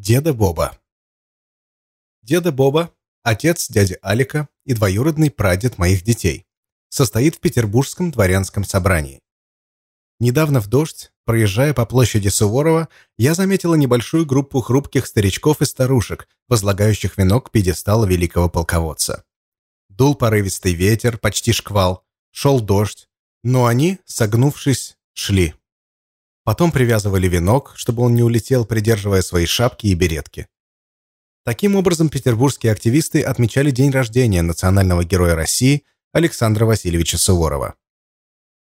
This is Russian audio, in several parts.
Деда Боба. Деда Боба – отец дяди Алика и двоюродный прадед моих детей. Состоит в Петербургском дворянском собрании. Недавно в дождь, проезжая по площади Суворова, я заметила небольшую группу хрупких старичков и старушек, возлагающих венок к пьедесталу великого полководца. Дул порывистый ветер, почти шквал, шел дождь, но они, согнувшись, шли. Потом привязывали венок, чтобы он не улетел, придерживая свои шапки и беретки. Таким образом, петербургские активисты отмечали день рождения национального героя России Александра Васильевича Суворова.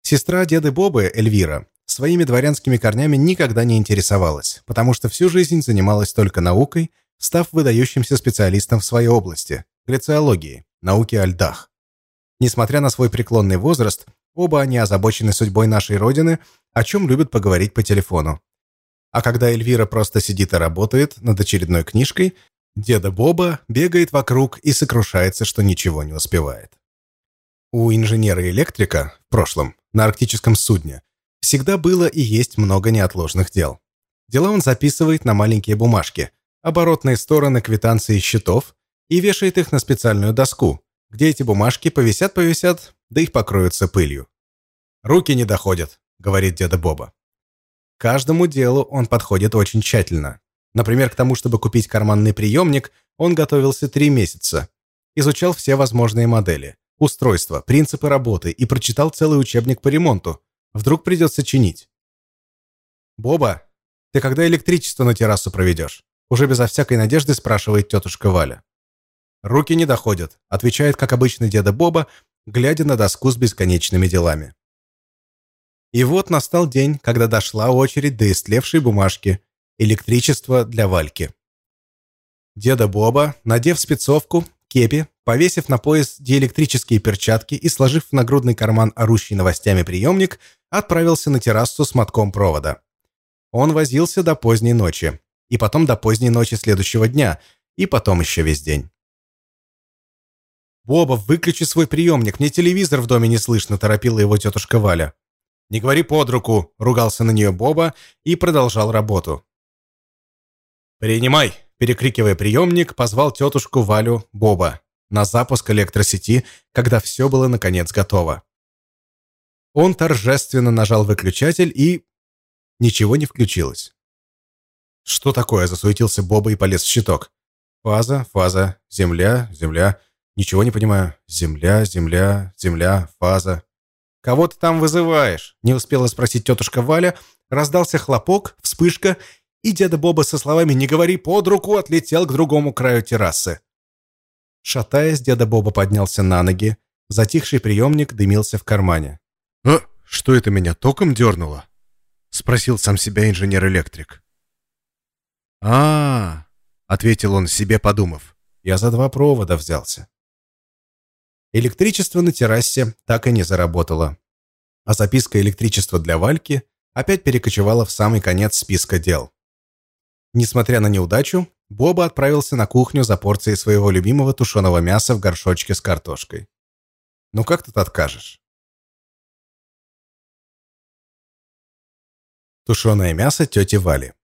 Сестра деды Бобы, Эльвира, своими дворянскими корнями никогда не интересовалась, потому что всю жизнь занималась только наукой, став выдающимся специалистом в своей области – грециологии, науке о льдах. Несмотря на свой преклонный возраст, Оба они озабочены судьбой нашей Родины, о чем любят поговорить по телефону. А когда Эльвира просто сидит и работает над очередной книжкой, деда Боба бегает вокруг и сокрушается, что ничего не успевает. У инженера-электрика в прошлом, на арктическом судне, всегда было и есть много неотложных дел. Дела он записывает на маленькие бумажки, оборотные стороны квитанции счетов и вешает их на специальную доску, где эти бумажки повисят-повисят, да их покроются пылью. «Руки не доходят», — говорит деда Боба. Каждому делу он подходит очень тщательно. Например, к тому, чтобы купить карманный приемник, он готовился три месяца. Изучал все возможные модели, устройства, принципы работы и прочитал целый учебник по ремонту. Вдруг придется чинить. «Боба, ты когда электричество на террасу проведешь?» Уже безо всякой надежды спрашивает тетушка Валя. «Руки не доходят», — отвечает, как обычно, деда Боба, глядя на доску с бесконечными делами. И вот настал день, когда дошла очередь до истлевшей бумажки «Электричество для Вальки». Деда Боба, надев спецовку, кепи, повесив на пояс диэлектрические перчатки и сложив в нагрудный карман орущий новостями приемник, отправился на террасу с мотком провода. Он возился до поздней ночи, и потом до поздней ночи следующего дня, и потом еще весь день. «Боба, выключи свой приемник, мне телевизор в доме не слышно», – торопила его тетушка Валя. «Не говори под руку», – ругался на нее Боба и продолжал работу. «Принимай», – перекрикивая приемник, позвал тетушку Валю Боба на запуск электросети, когда все было наконец готово. Он торжественно нажал выключатель и... Ничего не включилось. «Что такое?» – засуетился Боба и полез в щиток. «Фаза, фаза, земля, земля...» Ничего не понимаю. Земля, земля, земля, фаза. «Кого ты там вызываешь?» Не успела спросить тетушка Валя. Раздался хлопок, вспышка, и деда Боба со словами «Не говори под руку» отлетел к другому краю террасы. Шатаясь, деда Боба поднялся на ноги. Затихший приемник дымился в кармане. «А, что это меня током дернуло?» Спросил сам себя инженер-электрик. а, -а, -а ответил он себе, подумав. «Я за два провода взялся». Электричество на террасе так и не заработало. А записка электричества для Вальки опять перекочевала в самый конец списка дел. Несмотря на неудачу, Боба отправился на кухню за порцией своего любимого тушеного мяса в горшочке с картошкой. Ну как тут откажешь? Тушеное мясо тети Вали.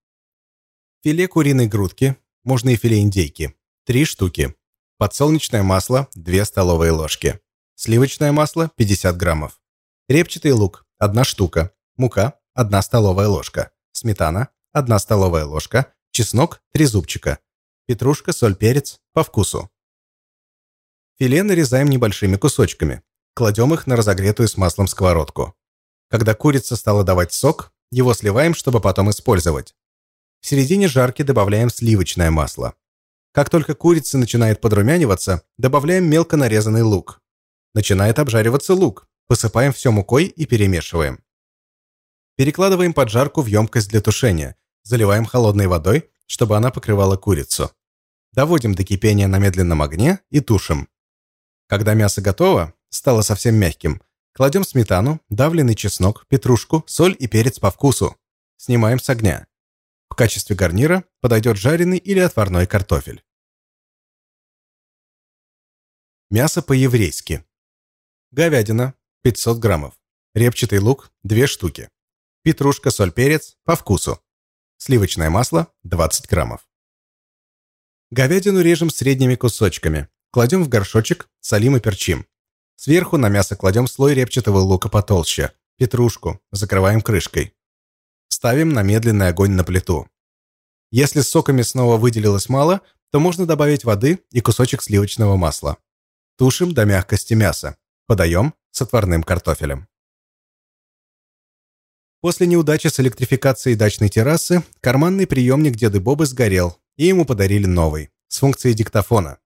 Филе куриной грудки, можно и филе индейки, три штуки. Подсолнечное масло – 2 столовые ложки. Сливочное масло – 50 граммов. Репчатый лук – 1 штука. Мука – 1 столовая ложка. Сметана – 1 столовая ложка. Чеснок – 3 зубчика. Петрушка, соль, перец – по вкусу. Филе нарезаем небольшими кусочками. Кладем их на разогретую с маслом сковородку. Когда курица стала давать сок, его сливаем, чтобы потом использовать. В середине жарки добавляем сливочное масло. Как только курица начинает подрумяниваться, добавляем мелко нарезанный лук. Начинает обжариваться лук. Посыпаем все мукой и перемешиваем. Перекладываем поджарку в емкость для тушения. Заливаем холодной водой, чтобы она покрывала курицу. Доводим до кипения на медленном огне и тушим. Когда мясо готово, стало совсем мягким, кладем сметану, давленный чеснок, петрушку, соль и перец по вкусу. Снимаем с огня. В качестве гарнира подойдет жареный или отварной картофель. Мясо по-еврейски. Говядина 500 граммов. Репчатый лук 2 штуки. Петрушка, соль, перец по вкусу. Сливочное масло 20 граммов. Говядину режем средними кусочками. Кладем в горшочек, солим и перчим. Сверху на мясо кладем слой репчатого лука потолще, петрушку, закрываем крышкой. Ставим на медленный огонь на плиту. Если сока мясного выделилось мало, то можно добавить воды и кусочек сливочного масла. Тушим до мягкости мяса. Подаем с отварным картофелем. После неудачи с электрификацией дачной террасы, карманный приемник деды Бобы сгорел, и ему подарили новый, с функцией диктофона.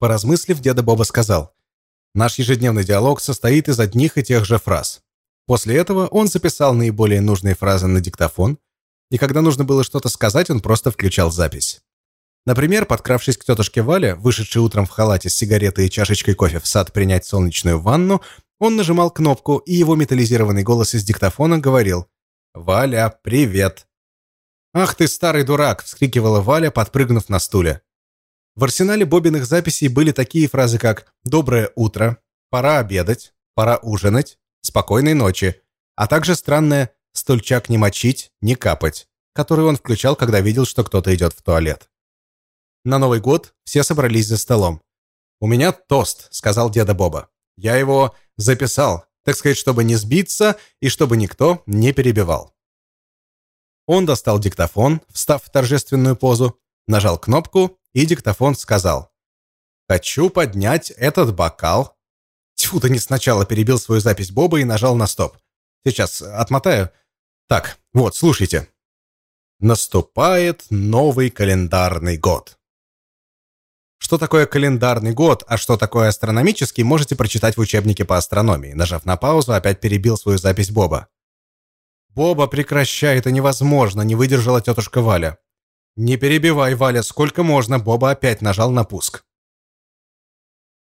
Поразмыслив, деда Боба сказал, «Наш ежедневный диалог состоит из одних и тех же фраз. После этого он записал наиболее нужные фразы на диктофон, и когда нужно было что-то сказать, он просто включал запись. Например, подкравшись к тетушке Вале, вышедшей утром в халате с сигаретой и чашечкой кофе в сад принять солнечную ванну, он нажимал кнопку, и его металлизированный голос из диктофона говорил «Валя, привет!». «Ах ты, старый дурак!» – вскрикивала Валя, подпрыгнув на стуле. В арсенале Бобиных записей были такие фразы, как «Доброе утро», «Пора обедать», «Пора ужинать», «Спокойной ночи», а также странное «Стульчак не мочить, не капать», который он включал, когда видел, что кто-то идет в туалет. На Новый год все собрались за столом. «У меня тост», — сказал деда Боба. «Я его записал, так сказать, чтобы не сбиться и чтобы никто не перебивал». Он достал диктофон, встав в торжественную позу, нажал кнопку, и диктофон сказал. «Хочу поднять этот бокал». Тьфу, ты не сначала перебил свою запись Боба и нажал на стоп. Сейчас отмотаю. Так, вот, слушайте. Наступает новый календарный год. Что такое календарный год, а что такое астрономический, можете прочитать в учебнике по астрономии. Нажав на паузу, опять перебил свою запись Боба. «Боба, прекращай, это невозможно», — не выдержала тетушка Валя. «Не перебивай, Валя, сколько можно?» Боба опять нажал на пуск.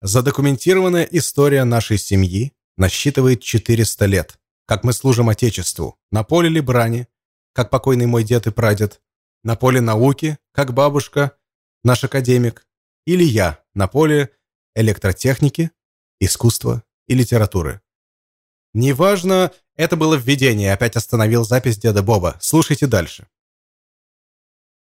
Задокументированная история нашей семьи насчитывает 400 лет. Как мы служим Отечеству, на поле ли брани, как покойный мой дед и прадед, на поле науки, как бабушка, наш академик, или я на поле электротехники, искусства и литературы. Неважно, это было введение, опять остановил запись деда Боба. Слушайте дальше.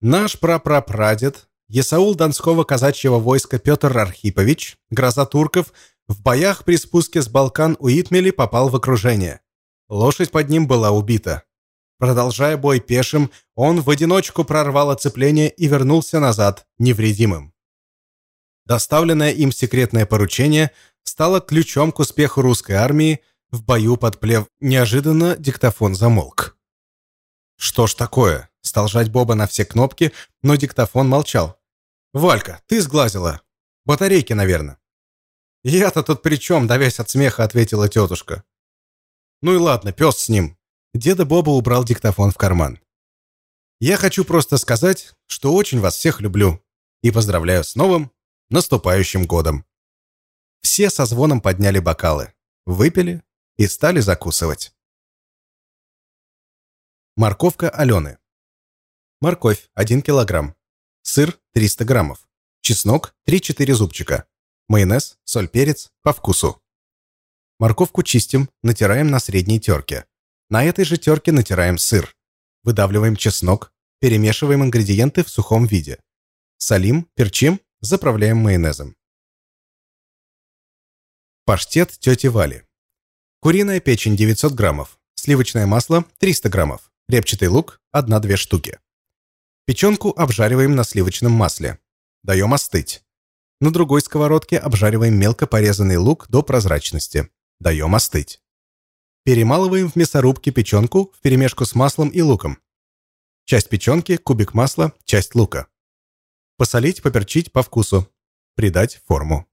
Наш прапрапрадед, Есаул Донского казачьего войска Петр Архипович, гроза турков, в боях при спуске с Балкан у Итмели попал в окружение. Лошадь под ним была убита. Продолжая бой пешим, он в одиночку прорвал оцепление и вернулся назад невредимым. Доставленное им секретное поручение стало ключом к успеху русской армии в бою под Плев. Неожиданно диктофон замолк. «Что ж такое?» Стал жать Боба на все кнопки, но диктофон молчал. «Валька, ты сглазила. Батарейки, наверное». «Я-то тут при чем?» – давясь от смеха, ответила тетушка. «Ну и ладно, пес с ним». Деда Боба убрал диктофон в карман. «Я хочу просто сказать, что очень вас всех люблю и поздравляю с новым наступающим годом. Все со звоном подняли бокалы, выпили и стали закусывать. Морковка Алены. Морковь 1 килограмм. Сыр 300 граммов. Чеснок 3-4 зубчика. Майонез, соль, перец по вкусу. Морковку чистим, натираем на средней терке. На этой же терке натираем сыр. Выдавливаем чеснок, перемешиваем ингредиенты в сухом виде. Солим, перчим Заправляем майонезом. Паштет тети Вали. Куриная печень 900 граммов. Сливочное масло 300 граммов. Репчатый лук 1-2 штуки. Печенку обжариваем на сливочном масле. Даем остыть. На другой сковородке обжариваем мелко порезанный лук до прозрачности. Даем остыть. Перемалываем в мясорубке печенку вперемешку с маслом и луком. Часть печенки, кубик масла, часть лука. Посолить, поперчить по вкусу. Придать форму.